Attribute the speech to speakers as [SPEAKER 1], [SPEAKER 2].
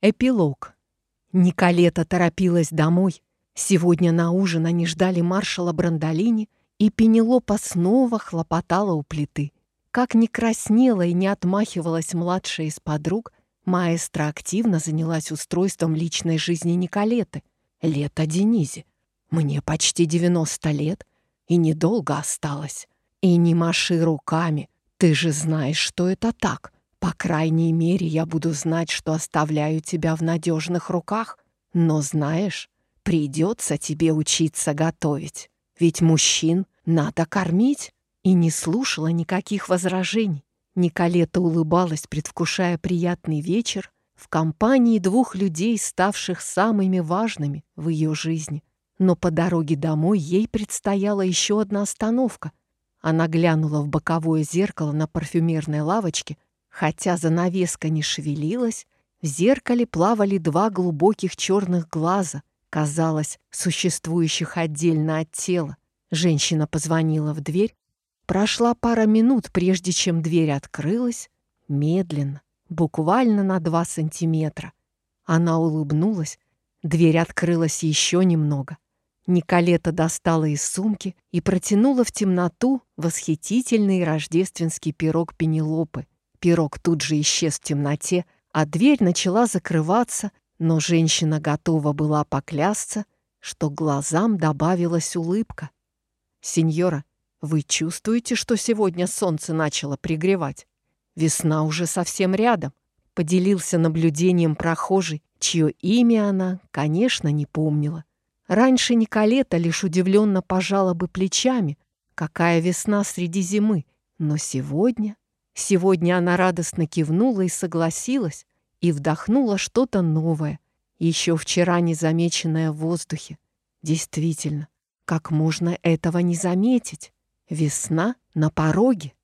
[SPEAKER 1] Эпилог. Николета торопилась домой. Сегодня на ужин они ждали маршала Брандолини, и Пенелопа снова хлопотала у плиты. Как не краснела и не отмахивалась младшая из подруг, маэстро активно занялась устройством личной жизни Николеты. Лето Денизе. Мне почти 90 лет, и недолго осталось. И не маши руками, ты же знаешь, что это так. По крайней мере, я буду знать, что оставляю тебя в надежных руках. Но знаешь, придется тебе учиться готовить. Ведь мужчин надо кормить. И не слушала никаких возражений. Николета улыбалась, предвкушая приятный вечер в компании двух людей, ставших самыми важными в ее жизни. Но по дороге домой ей предстояла еще одна остановка. Она глянула в боковое зеркало на парфюмерной лавочке — Хотя занавеска не шевелилась, в зеркале плавали два глубоких черных глаза, казалось, существующих отдельно от тела. Женщина позвонила в дверь. Прошла пара минут, прежде чем дверь открылась, медленно, буквально на два сантиметра. Она улыбнулась, дверь открылась еще немного. Николета достала из сумки и протянула в темноту восхитительный рождественский пирог Пенелопы — Пирог тут же исчез в темноте, а дверь начала закрываться, но женщина готова была поклясться, что глазам добавилась улыбка. «Сеньора, вы чувствуете, что сегодня солнце начало пригревать? Весна уже совсем рядом», — поделился наблюдением прохожий, чье имя она, конечно, не помнила. Раньше Николета лишь удивленно пожала бы плечами, какая весна среди зимы, но сегодня Сегодня она радостно кивнула и согласилась, и вдохнула что-то новое, еще вчера незамеченное в воздухе. Действительно, как можно этого не заметить? Весна на пороге.